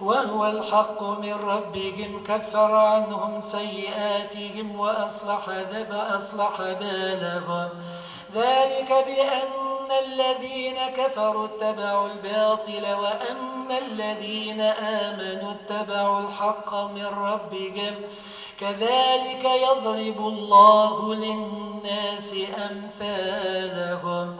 وهو الحق من ربهم كفر عنهم سيئاتهم وأصلح, ذب أصلح بالهم. ذلك بأن الذين كفروا اتبعوا الباطل وأن الذين آمنوا اتبعوا الحق من ربهم. كذلك يضرب الله للناس أمثالهم.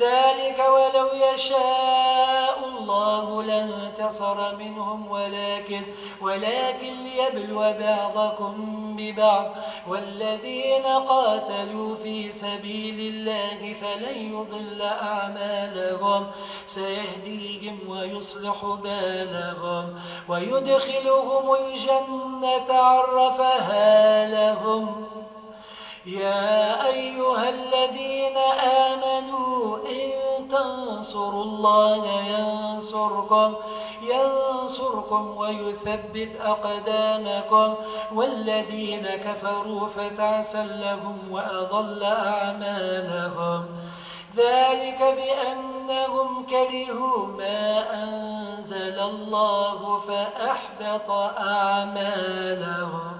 ذلك ولو يشاء الله لانتصر منهم ولكن, ولكن ليبلو بعضكم ببعض. والذين قاتلوا في سبيل الله فلن يضل أعمالهم. سيهديهم ويصلح بالهم. ويدخلهم الجنة عرفها لهم. يا أيها الذين آمنوا إن تنصروا الله ينصركم ينصركم ويثبت أقدامكم. والذين كفروا فتعسا لهم وأضل أعمالهم. ذلك بأنهم كرهوا ما أنزل الله فأحبط أعمالهم.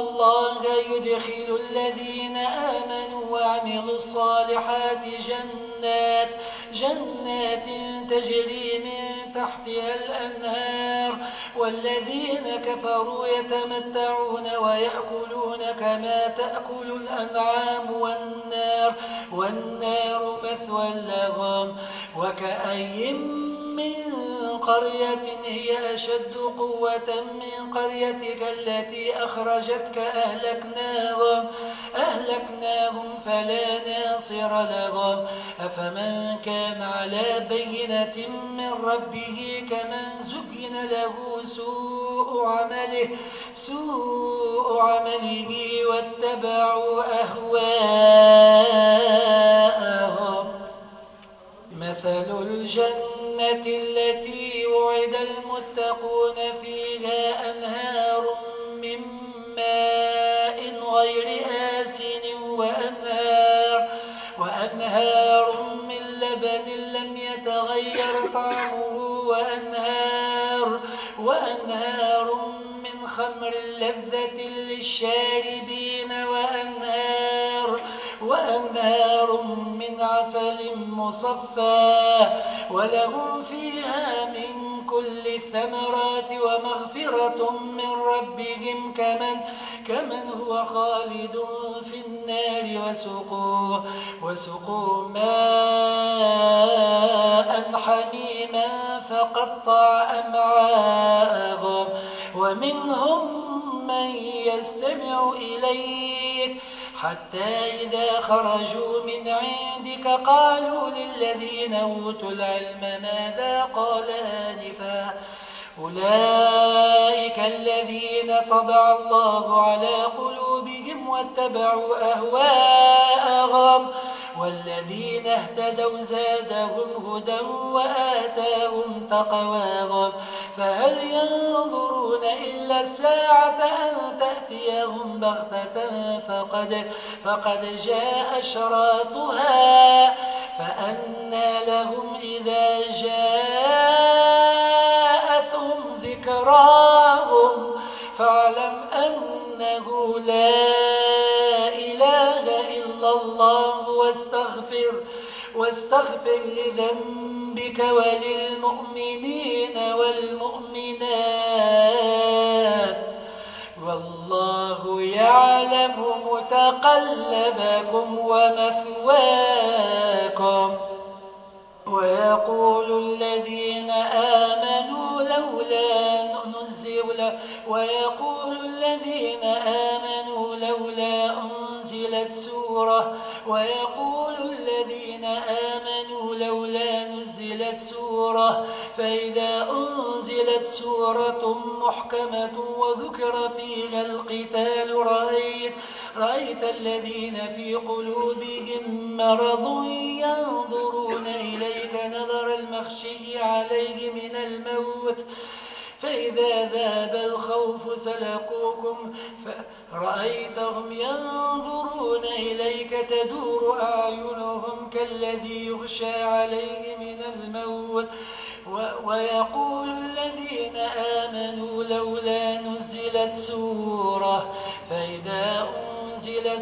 الله يدخل الذين آمنوا وعملوا الصالحات جنات, جنات تجري من تحتها الأنهار. والذين كفروا يتمتعون ويأكلون كما تأكل الأنعام والنار, والنار مثوى لهم. وكأي من قرية هي أشد قوة من قريتك التي أخرجتك أهلكناهم, أهلكناهم فلا ناصر لهم. أفمن كان على بينة من ربه كمن زكن له سوء عمله, سوء عمله واتبعوا أهواءهم المتقون فيها أنهار من ماء غير آسن وأنهار, وأنهار من لبن لم يتغير طعمه وأنهار, وأنهار من خمر لذة للشاربين وأنهار, وأنهار من عسل مصفى ولهم فيها الثمرات ومغفرة من ربهم كمن, كمن هو خالد في النار وسقوا, وسقوا ماء حميما فقطع أمعاءهم ومنهم من يستمع إليك حتى إذا خرجوا من عندك قالوا للذين أوتوا العلم ماذا قال آنفا؟ أولئك الذين طبع الله على قلوبهم واتبعوا أهواءهم والذين اهتدوا زادهم هدى وآتاهم تقواهم. فهل ينظرون إلا الساعة أن تأتيهم بغتة فقد, فقد جاء أشراطها فأنى لهم إذا جاءتهم ذكراهم فاعلم أنه لا إله إلا الله واستغفر, واستغفر لذنبك وللمؤمنين والمؤمنات. والله يعلم متقلبكم ومثواكم. ويقول الذين آمنوا لولا نزل ويقول الذين آمنوا لولا أنزلت سورة ويقول الذين آمنوا لولا سورة فإذا أنزلت سورة محكمة وذكر فيها القتال رأيت, رأيت الذين في قلوبهم مرض ينظرون إليك نظر المخشي عليه من الموت. فإذا ذاب الخوف سلقوكم فرأيتهم ينظرون إليك تدور أعينهم كالذي يغشى عليه من الموت ويقول الذين آمنوا لولا نزلت سورة فإذا أنزلت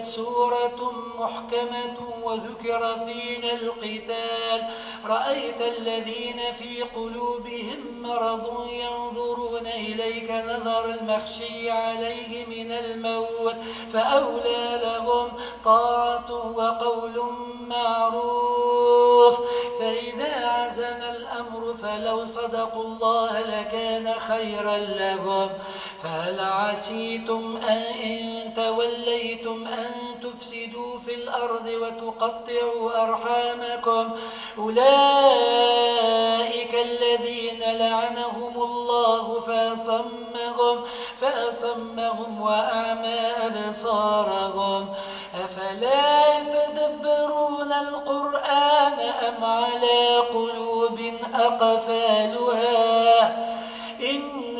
سورة محكمة وذكر فيها القتال. رأيت الذين في قلوبهم مرض ينظرون إليك نظر المخشي عليه من الموت فأولى لهم طاعة وقول معروف. فإذا عزم الأمر فلو صدقوا الله لكان خيرا لهم. فهل عسيتم أن توليتم أن تفسدوا في الأرض وتقطعوا أرحامكم؟ أولئك الذين لعنهم الله فاصمهم, فأصمهم وأعمى أبصارهم. أفلا يتدبرون القرآن أم على قلوب أقفالها؟ إن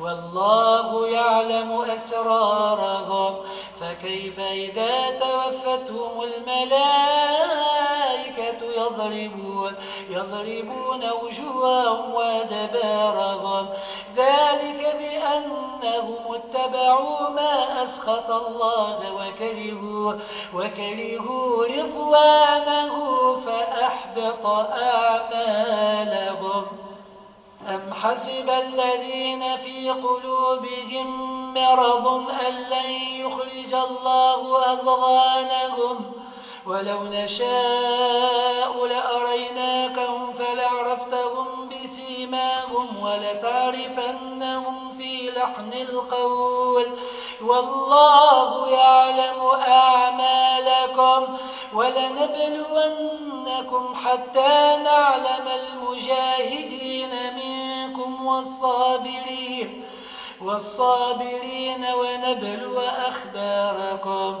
والله يعلم أسرارهم. فكيف إذا توفتهم الملائكة يضربون, يضربون وجوههم وأدبارهم. ذلك بأنهم اتبعوا ما أسخط الله وكرهوا, وكرهوا رضوانه فأحبط أعمالهم. أم حسب الذين في قلوبهم مرض أن لن يخرج الله أضغانهم ولو نشاء لأريناكهم فلعرفتهم بسيماهم ولتعرفنهم في لحن القول والله يعلم أعمالكم ولنبلونكم حتى نعلم المجاهدين منكم والصابرين والصابرين ونبلو أخباركم.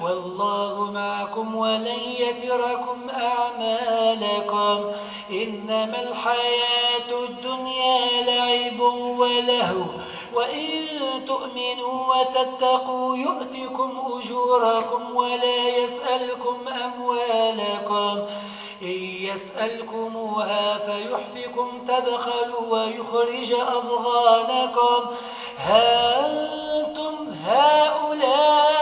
والله معكم ولن يتركم أعمالكم. إنما الحياة الدنيا لعب ولهو. وإن تؤمنوا وتتقوا يؤتكم أجوركم ولا يسألكم أموالكم. إن يسألكموها فيحفكم تبخلوا ويخرج أضغانكم. أنتم هؤلاء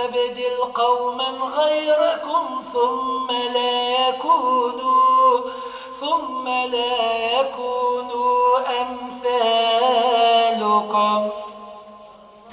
يستبدل قوما غيركم ثم لا يكونوا ثم لا يكونوا أمثالكم